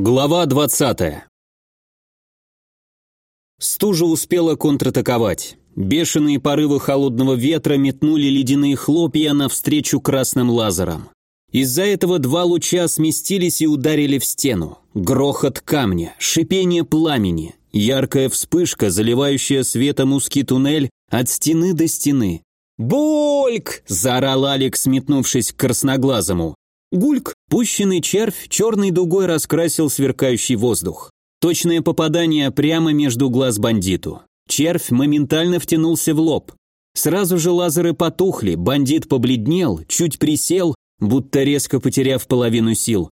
Глава 20. Стужа успела контратаковать. Бешеные порывы холодного ветра метнули ледяные хлопья навстречу красным лазерам. Из-за этого два луча сместились и ударили в стену. Грохот камня, шипение пламени, яркая вспышка, заливающая светом узкий туннель от стены до стены. «Бульк!» – заорал Алекс, метнувшись к красноглазому. Гульк, пущенный червь, черной дугой раскрасил сверкающий воздух. Точное попадание прямо между глаз бандиту. Червь моментально втянулся в лоб. Сразу же лазеры потухли, бандит побледнел, чуть присел, будто резко потеряв половину сил.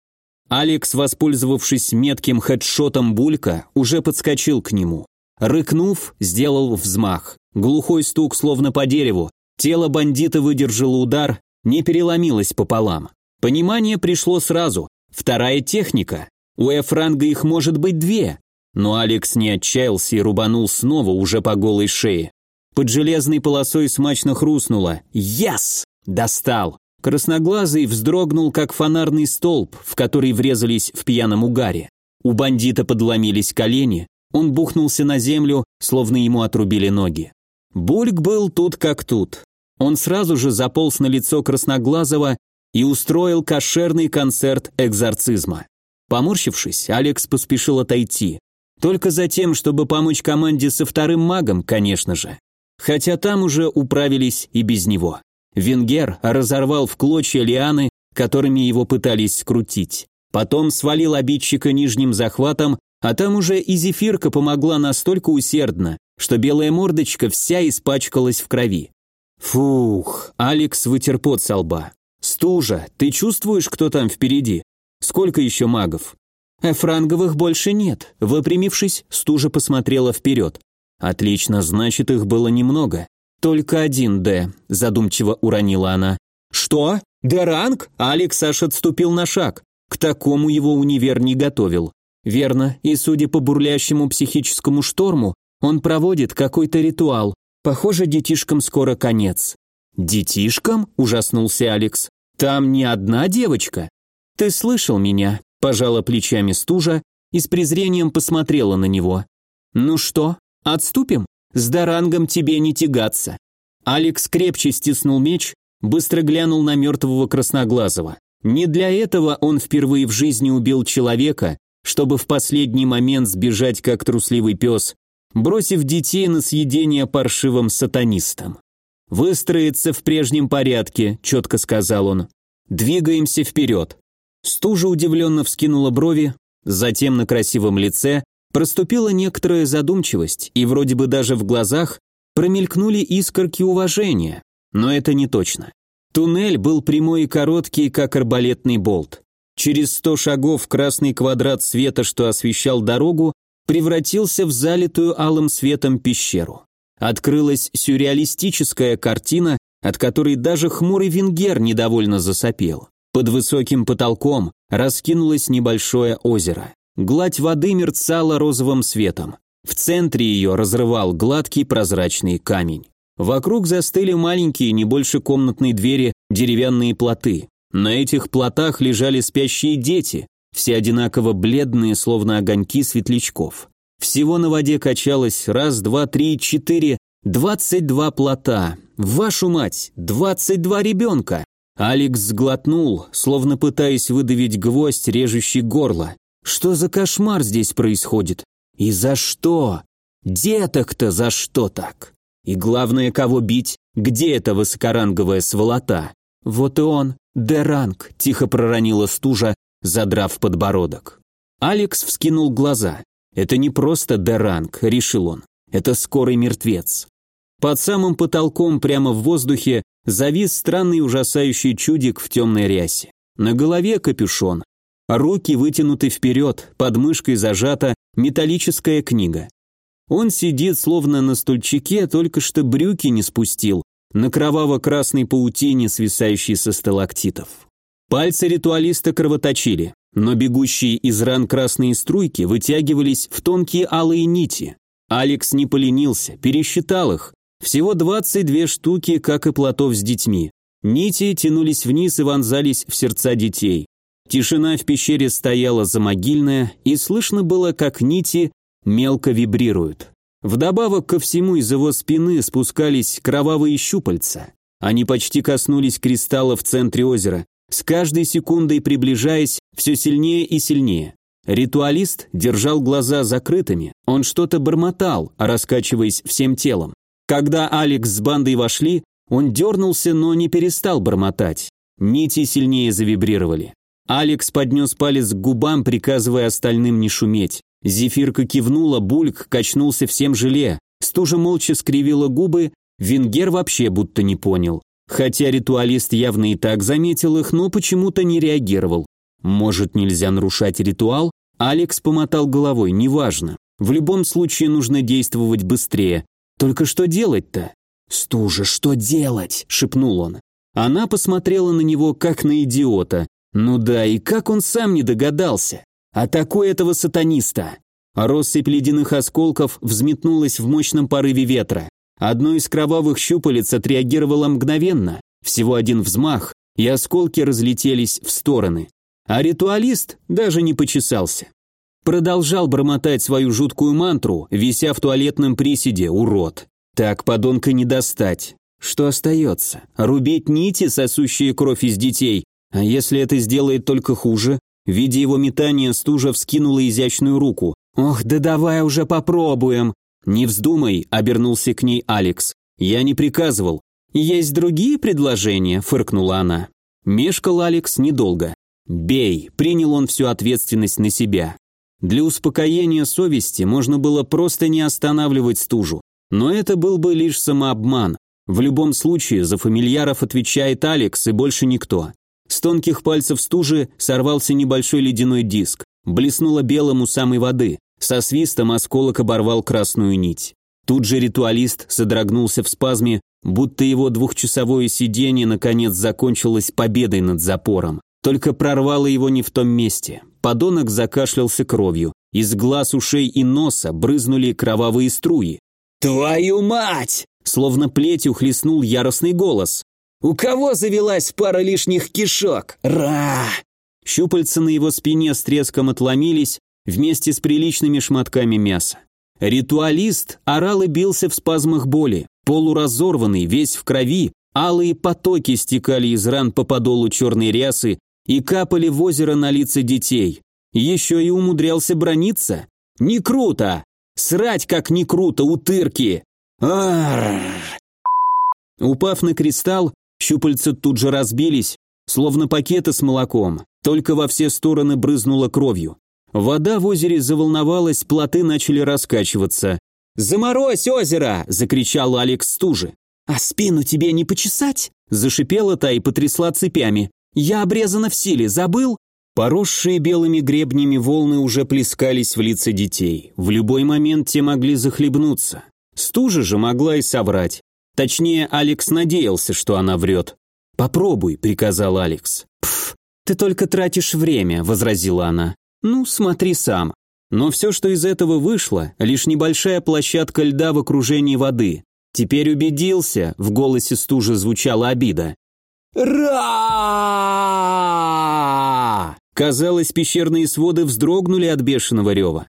Алекс, воспользовавшись метким хедшотом Булька, уже подскочил к нему. Рыкнув, сделал взмах. Глухой стук, словно по дереву. Тело бандита выдержало удар, не переломилось пополам. Понимание пришло сразу. Вторая техника. У Эфранга их может быть две. Но Алекс не отчаялся и рубанул снова уже по голой шее. Под железной полосой смачно хрустнуло. «Яс!» Достал. Красноглазый вздрогнул, как фонарный столб, в который врезались в пьяном угаре. У бандита подломились колени, он бухнулся на землю, словно ему отрубили ноги. Бульк был тут как тут. Он сразу же заполз на лицо Красноглазого и устроил кошерный концерт экзорцизма. Поморщившись, Алекс поспешил отойти. Только за тем, чтобы помочь команде со вторым магом, конечно же. Хотя там уже управились и без него. Венгер разорвал в клочья лианы, которыми его пытались скрутить. Потом свалил обидчика нижним захватом, а там уже и зефирка помогла настолько усердно, что белая мордочка вся испачкалась в крови. Фух, Алекс вытер пот со лба. «Стужа, ты чувствуешь, кто там впереди? Сколько еще магов?» «Эфранговых больше нет», — выпрямившись, Стужа посмотрела вперед. «Отлично, значит, их было немного. Только один Д», — задумчиво уронила она. «Что? Д-ранг?» Алекс аж отступил на шаг. К такому его универ не готовил. Верно, и судя по бурлящему психическому шторму, он проводит какой-то ритуал. Похоже, детишкам скоро конец. «Детишкам?» – ужаснулся Алекс. «Там не одна девочка?» «Ты слышал меня?» – пожала плечами стужа и с презрением посмотрела на него. «Ну что, отступим? С дарангом тебе не тягаться». Алекс крепче стиснул меч, быстро глянул на мертвого красноглазого. Не для этого он впервые в жизни убил человека, чтобы в последний момент сбежать как трусливый пес, бросив детей на съедение паршивым сатанистам. «Выстроиться в прежнем порядке», – четко сказал он. «Двигаемся вперед». Стужа удивленно вскинула брови, затем на красивом лице проступила некоторая задумчивость, и вроде бы даже в глазах промелькнули искорки уважения, но это не точно. Туннель был прямой и короткий, как арбалетный болт. Через сто шагов красный квадрат света, что освещал дорогу, превратился в залитую алым светом пещеру открылась сюрреалистическая картина, от которой даже хмурый венгер недовольно засопел. Под высоким потолком раскинулось небольшое озеро. Гладь воды мерцала розовым светом. В центре ее разрывал гладкий прозрачный камень. Вокруг застыли маленькие, не больше комнатной двери, деревянные плоты. На этих плотах лежали спящие дети, все одинаково бледные, словно огоньки светлячков. Всего на воде качалось раз, два, три, четыре, двадцать два плота. Вашу мать, двадцать два ребенка. Алекс сглотнул, словно пытаясь выдавить гвоздь, режущий горло. Что за кошмар здесь происходит? И за что? Деток-то за что так? И главное, кого бить? Где эта высокоранговая сволота? Вот и он, Деранг, тихо проронила стужа, задрав подбородок. Алекс вскинул глаза. Это не просто Деранг, решил он. Это скорый мертвец. Под самым потолком прямо в воздухе завис странный ужасающий чудик в темной рясе. На голове капюшон. Руки вытянуты вперед, под мышкой зажата металлическая книга. Он сидит словно на стульчике, только что брюки не спустил, на кроваво-красной паутине, свисающей со сталактитов. Пальцы ритуалиста кровоточили но бегущие из ран красные струйки вытягивались в тонкие алые нити. Алекс не поленился, пересчитал их. Всего 22 штуки, как и платов с детьми. Нити тянулись вниз и вонзались в сердца детей. Тишина в пещере стояла замогильная, и слышно было, как нити мелко вибрируют. Вдобавок ко всему из его спины спускались кровавые щупальца. Они почти коснулись кристалла в центре озера, с каждой секундой приближаясь все сильнее и сильнее. Ритуалист держал глаза закрытыми, он что-то бормотал, раскачиваясь всем телом. Когда Алекс с бандой вошли, он дернулся, но не перестал бормотать. Нити сильнее завибрировали. Алекс поднес палец к губам, приказывая остальным не шуметь. Зефирка кивнула, Бульк качнулся всем желе. Стужа молча скривила губы, Венгер вообще будто не понял. Хотя ритуалист явно и так заметил их, но почему-то не реагировал. Может, нельзя нарушать ритуал? Алекс помотал головой, неважно. В любом случае нужно действовать быстрее. Только что делать-то? «Стужа, что делать?» – шепнул он. Она посмотрела на него, как на идиота. Ну да, и как он сам не догадался? Атакуй этого сатаниста! Россыпь ледяных осколков взметнулась в мощном порыве ветра. Одно из кровавых щупалец отреагировало мгновенно, всего один взмах, и осколки разлетелись в стороны. А ритуалист даже не почесался. Продолжал бормотать свою жуткую мантру, вися в туалетном приседе, урод. Так подонка не достать. Что остается? Рубить нити, сосущие кровь из детей? А если это сделает только хуже? Видя его метание, стужа вскинула изящную руку. «Ох, да давай уже попробуем!» «Не вздумай», — обернулся к ней Алекс. «Я не приказывал». «Есть другие предложения?» — фыркнула она. Мешкал Алекс недолго. «Бей!» — принял он всю ответственность на себя. Для успокоения совести можно было просто не останавливать стужу. Но это был бы лишь самообман. В любом случае, за фамильяров отвечает Алекс и больше никто. С тонких пальцев стужи сорвался небольшой ледяной диск. Блеснуло белым у самой воды. Со свистом осколок оборвал красную нить. Тут же ритуалист содрогнулся в спазме, будто его двухчасовое сидение наконец закончилось победой над запором. Только прорвало его не в том месте. Подонок закашлялся кровью. Из глаз, ушей и носа брызнули кровавые струи. «Твою мать!» Словно плетью хлестнул яростный голос. «У кого завелась пара лишних кишок? Ра!» Щупальца на его спине с треском отломились, вместе с приличными шматками мяса. Ритуалист орал и бился в спазмах боли, полуразорванный, весь в крови, алые потоки стекали из ран по подолу черной рясы и капали в озеро на лица детей. Еще и умудрялся брониться. Не круто! Срать как не круто, утырки! Упав на кристалл, щупальца тут же разбились, словно пакеты с молоком, только во все стороны брызнуло кровью. Вода в озере заволновалась, плоты начали раскачиваться. «Заморозь озеро!» – закричал Алекс стужи. «А спину тебе не почесать?» – зашипела та и потрясла цепями. «Я обрезана в силе, забыл?» Поросшие белыми гребнями волны уже плескались в лица детей. В любой момент те могли захлебнуться. Стужа же могла и соврать. Точнее, Алекс надеялся, что она врет. «Попробуй», — приказал Алекс. «Пф, ты только тратишь время», — возразила она. Ну, смотри сам. Но все, что из этого вышло, лишь небольшая площадка льда в окружении воды. Теперь убедился, в голосе стужи звучала обида. Ра! Казалось, пещерные своды вздрогнули от бешеного рева.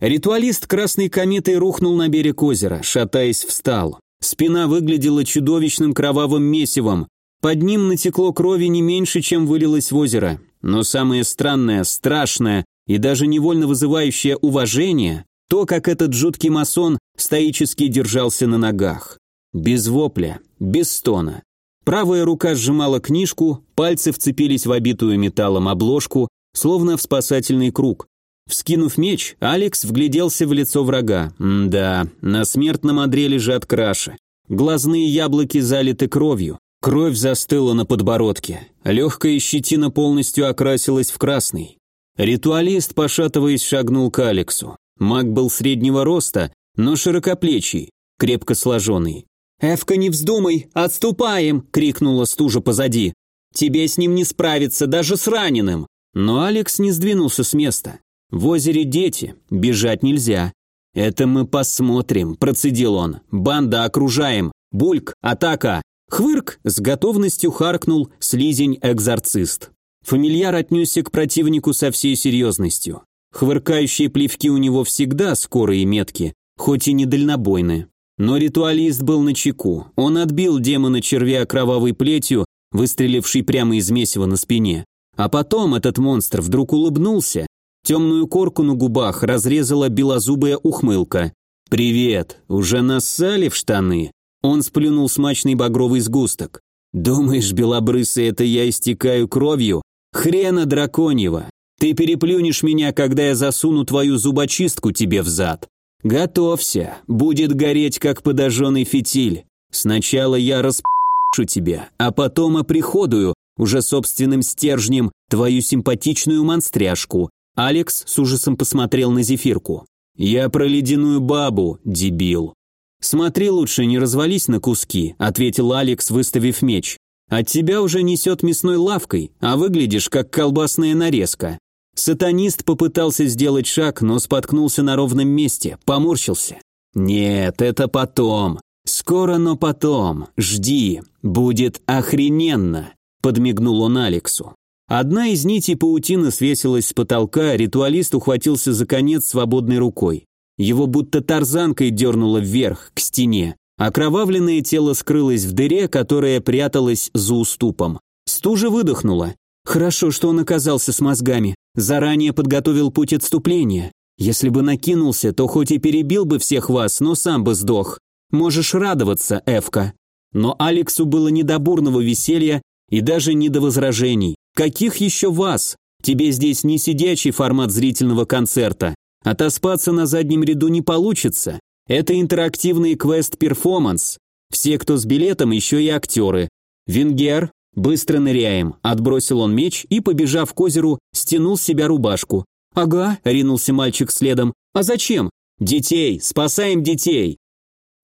Ритуалист красной кометой рухнул на берег озера, шатаясь, встал. Спина выглядела чудовищным кровавым месивом. Под ним натекло крови не меньше, чем вылилось в озеро. Но самое странное, страшное и даже невольно вызывающее уважение – то, как этот жуткий масон стоически держался на ногах. Без вопля, без стона. Правая рука сжимала книжку, пальцы вцепились в обитую металлом обложку, словно в спасательный круг. Вскинув меч, Алекс вгляделся в лицо врага. Да, на смертном одре лежат краши. Глазные яблоки залиты кровью. Кровь застыла на подбородке. Легкая щетина полностью окрасилась в красный. Ритуалист, пошатываясь, шагнул к Алексу. Маг был среднего роста, но широкоплечий, крепко сложенный. «Эвка, не вздумай! Отступаем!» — крикнула стужа позади. «Тебе с ним не справиться, даже с раненым!» Но Алекс не сдвинулся с места. «В озере дети, бежать нельзя». «Это мы посмотрим», — процедил он. «Банда окружаем! Бульк, атака!» Хвырк с готовностью харкнул слизень-экзорцист. Фамильяр отнесся к противнику со всей серьезностью. Хвыркающие плевки у него всегда скорые и меткие, хоть и недальнобойные. Но ритуалист был на чеку. Он отбил демона червя кровавой плетью, выстреливший прямо из месива на спине. А потом этот монстр вдруг улыбнулся. Темную корку на губах разрезала белозубая ухмылка. «Привет, уже нассали в штаны?» Он сплюнул смачный багровый сгусток. «Думаешь, белобрысый, это я истекаю кровью? Хрена драконьего! Ты переплюнешь меня, когда я засуну твою зубочистку тебе в зад. Готовься, будет гореть, как подожженный фитиль. Сначала я распшу тебя, а потом оприходую, уже собственным стержнем, твою симпатичную монстряшку». Алекс с ужасом посмотрел на зефирку. «Я про ледяную бабу, дебил». «Смотри лучше, не развались на куски», — ответил Алекс, выставив меч. «От тебя уже несет мясной лавкой, а выглядишь как колбасная нарезка». Сатанист попытался сделать шаг, но споткнулся на ровном месте, поморщился. «Нет, это потом. Скоро, но потом. Жди. Будет охрененно», — подмигнул он Алексу. Одна из нитей паутины свесилась с потолка, ритуалист ухватился за конец свободной рукой. Его будто тарзанкой дернуло вверх, к стене. Окровавленное тело скрылось в дыре, которая пряталась за уступом. Стужа выдохнула. Хорошо, что он оказался с мозгами. Заранее подготовил путь отступления. Если бы накинулся, то хоть и перебил бы всех вас, но сам бы сдох. Можешь радоваться, Эвка. Но Алексу было не до бурного веселья и даже не до возражений. Каких еще вас? Тебе здесь не сидячий формат зрительного концерта. Отоспаться на заднем ряду не получится. Это интерактивный квест-перформанс. Все, кто с билетом, еще и актеры. Венгер, быстро ныряем. Отбросил он меч и, побежав к озеру, стянул с себя рубашку. Ага, ринулся мальчик следом. А зачем? Детей, спасаем детей.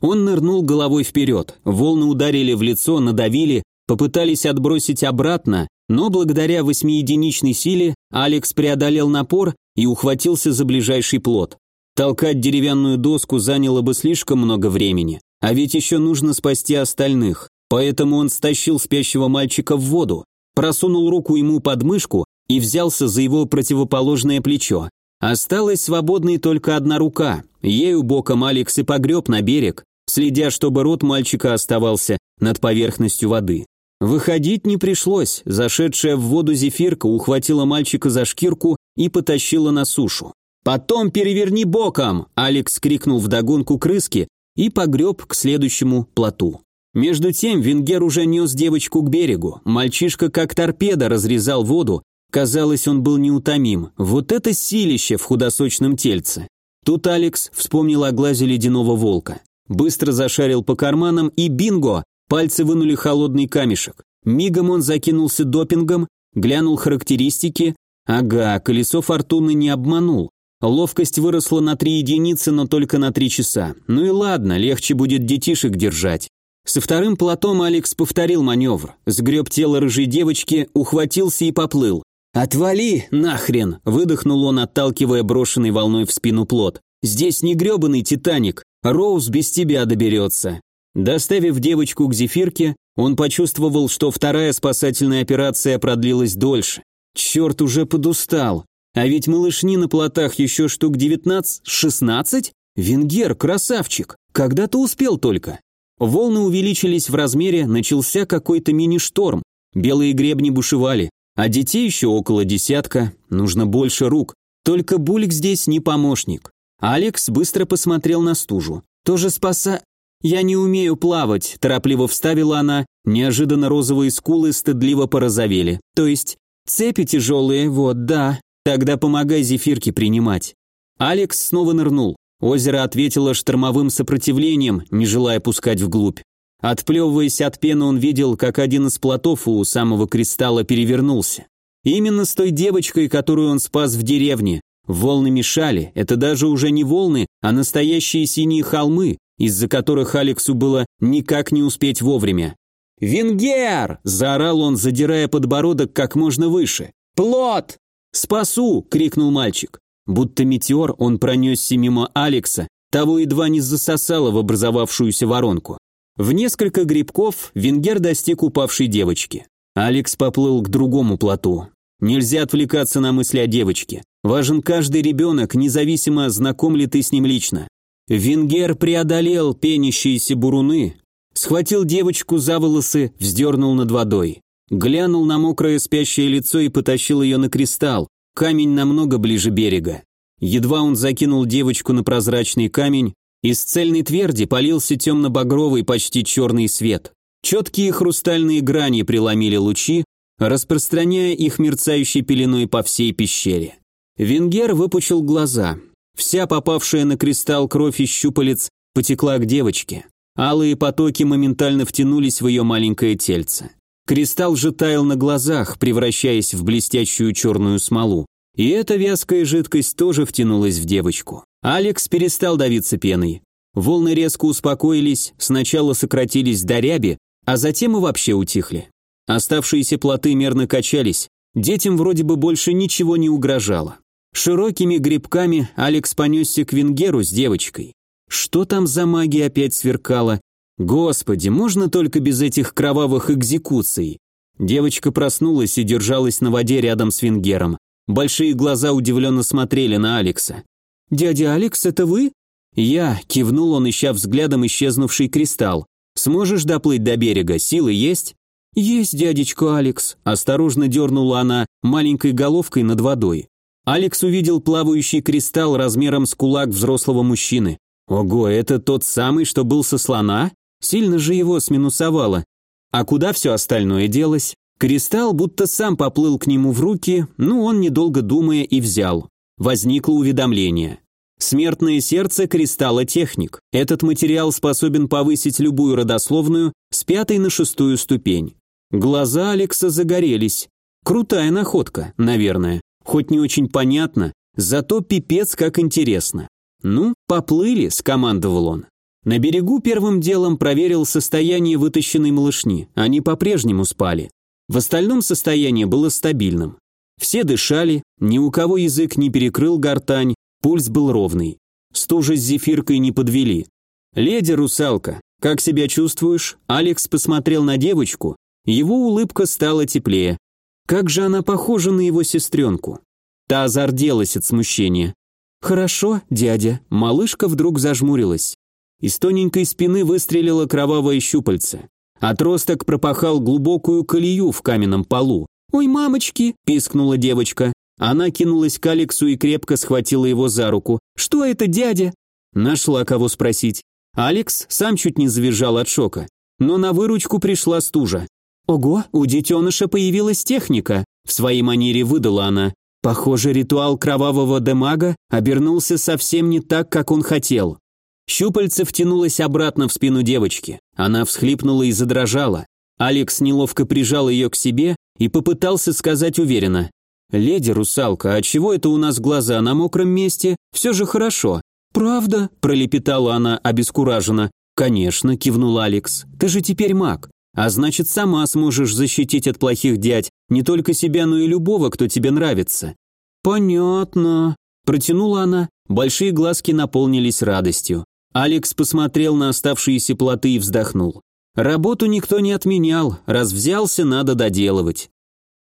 Он нырнул головой вперед. Волны ударили в лицо, надавили, попытались отбросить обратно, но благодаря восьмиединичной силе Алекс преодолел напор и ухватился за ближайший плот. Толкать деревянную доску заняло бы слишком много времени, а ведь еще нужно спасти остальных. Поэтому он стащил спящего мальчика в воду, просунул руку ему под мышку и взялся за его противоположное плечо. Осталась свободной только одна рука. Ею боком Алекс и погреб на берег, следя, чтобы рот мальчика оставался над поверхностью воды. Выходить не пришлось, зашедшая в воду зефирка ухватила мальчика за шкирку и потащила на сушу. «Потом переверни боком!» Алекс крикнул вдогонку крыски и погреб к следующему плоту. Между тем Венгер уже нес девочку к берегу. Мальчишка как торпеда разрезал воду. Казалось, он был неутомим. Вот это силище в худосочном тельце. Тут Алекс вспомнил о глазе ледяного волка. Быстро зашарил по карманам и бинго! Пальцы вынули холодный камешек. Мигом он закинулся допингом, глянул характеристики. Ага, колесо фортуны не обманул. Ловкость выросла на три единицы, но только на три часа. Ну и ладно, легче будет детишек держать. Со вторым платом Алекс повторил маневр. Сгреб тело рыжей девочки, ухватился и поплыл. «Отвали, нахрен!» – выдохнул он, отталкивая брошенный волной в спину плот. «Здесь не гребаный Титаник. Роуз без тебя доберется». Доставив девочку к зефирке, он почувствовал, что вторая спасательная операция продлилась дольше. Черт, уже подустал. А ведь малышни на плотах еще штук 19-16? Венгер, красавчик. Когда-то успел только. Волны увеличились в размере, начался какой-то мини-шторм. Белые гребни бушевали, а детей еще около десятка. Нужно больше рук. Только Бульк здесь не помощник. Алекс быстро посмотрел на стужу. Тоже спаса... «Я не умею плавать», – торопливо вставила она, неожиданно розовые скулы стыдливо порозовели. «То есть, цепи тяжелые, вот, да. Тогда помогай зефирки принимать». Алекс снова нырнул. Озеро ответило штормовым сопротивлением, не желая пускать вглубь. Отплевываясь от пены, он видел, как один из плотов у самого кристалла перевернулся. Именно с той девочкой, которую он спас в деревне. Волны мешали, это даже уже не волны, а настоящие синие холмы, из-за которых Алексу было никак не успеть вовремя. «Венгер!» – заорал он, задирая подбородок как можно выше. «Плот!» «Спасу!» – крикнул мальчик. Будто метеор он пронесся мимо Алекса, того едва не засосало в образовавшуюся воронку. В несколько грибков Венгер достиг упавшей девочки. Алекс поплыл к другому плоту. Нельзя отвлекаться на мысли о девочке. Важен каждый ребенок, независимо, знаком ли ты с ним лично. Венгер преодолел пенящиеся буруны, схватил девочку за волосы, вздернул над водой. Глянул на мокрое спящее лицо и потащил ее на кристалл, камень намного ближе берега. Едва он закинул девочку на прозрачный камень, из цельной тверди полился темно-багровый, почти черный свет. Четкие хрустальные грани преломили лучи, распространяя их мерцающей пеленой по всей пещере. Венгер выпучил глаза. Вся попавшая на кристалл кровь из щупалец потекла к девочке. Алые потоки моментально втянулись в ее маленькое тельце. Кристалл же таял на глазах, превращаясь в блестящую черную смолу. И эта вязкая жидкость тоже втянулась в девочку. Алекс перестал давиться пеной. Волны резко успокоились, сначала сократились до ряби, а затем и вообще утихли. Оставшиеся плоты мерно качались, детям вроде бы больше ничего не угрожало. Широкими грибками Алекс понесся к Венгеру с девочкой. Что там за магия опять сверкала? Господи, можно только без этих кровавых экзекуций? Девочка проснулась и держалась на воде рядом с Венгером. Большие глаза удивленно смотрели на Алекса. «Дядя Алекс, это вы?» «Я», — кивнул он, ища взглядом исчезнувший кристалл. «Сможешь доплыть до берега? Силы есть?» «Есть, дядечка Алекс», — осторожно дернула она маленькой головкой над водой. Алекс увидел плавающий кристалл размером с кулак взрослого мужчины. Ого, это тот самый, что был со слона? Сильно же его сминусовало. А куда все остальное делось? Кристалл будто сам поплыл к нему в руки, ну он, недолго думая, и взял. Возникло уведомление. Смертное сердце кристалла техник. Этот материал способен повысить любую родословную с пятой на шестую ступень. Глаза Алекса загорелись. Крутая находка, наверное. Хоть не очень понятно, зато пипец как интересно. «Ну, поплыли», — скомандовал он. На берегу первым делом проверил состояние вытащенной малышни. Они по-прежнему спали. В остальном состояние было стабильным. Все дышали, ни у кого язык не перекрыл гортань, пульс был ровный. Стужа с зефиркой не подвели. «Леди русалка, как себя чувствуешь?» Алекс посмотрел на девочку, его улыбка стала теплее. Как же она похожа на его сестренку. Та озарделась от смущения. «Хорошо, дядя». Малышка вдруг зажмурилась. Из тоненькой спины выстрелила кровавое щупальце. Отросток пропахал глубокую колею в каменном полу. «Ой, мамочки!» – пискнула девочка. Она кинулась к Алексу и крепко схватила его за руку. «Что это, дядя?» Нашла кого спросить. Алекс сам чуть не завизжал от шока. Но на выручку пришла стужа. «Ого, у детеныша появилась техника», – в своей манере выдала она. Похоже, ритуал кровавого демага обернулся совсем не так, как он хотел. Щупальце втянулось обратно в спину девочки. Она всхлипнула и задрожала. Алекс неловко прижал ее к себе и попытался сказать уверенно. «Леди русалка, а чего это у нас глаза на мокром месте? Все же хорошо». «Правда?» – пролепетала она обескураженно. «Конечно», – кивнул Алекс. «Ты же теперь маг. А значит, сама сможешь защитить от плохих дядь не только себя, но и любого, кто тебе нравится». «Понятно», – протянула она. Большие глазки наполнились радостью. Алекс посмотрел на оставшиеся плоты и вздохнул. Работу никто не отменял, раз взялся, надо доделывать.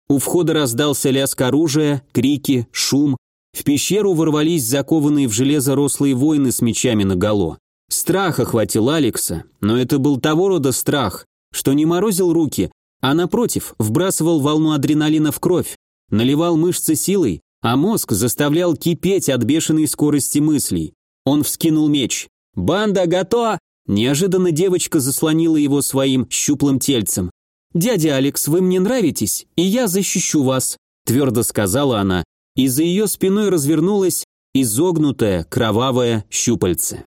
У входа раздался лязг оружия, крики, шум. В пещеру ворвались закованные в железо рослые воины с мечами наголо. Страх охватил Алекса, но это был того рода страх, что не морозил руки, а напротив, вбрасывал волну адреналина в кровь, наливал мышцы силой, а мозг заставлял кипеть от бешеной скорости мыслей. Он вскинул меч. «Банда готова!» Неожиданно девочка заслонила его своим щуплым тельцем. «Дядя Алекс, вы мне нравитесь, и я защищу вас», твердо сказала она, и за ее спиной развернулась изогнутое кровавое щупальце.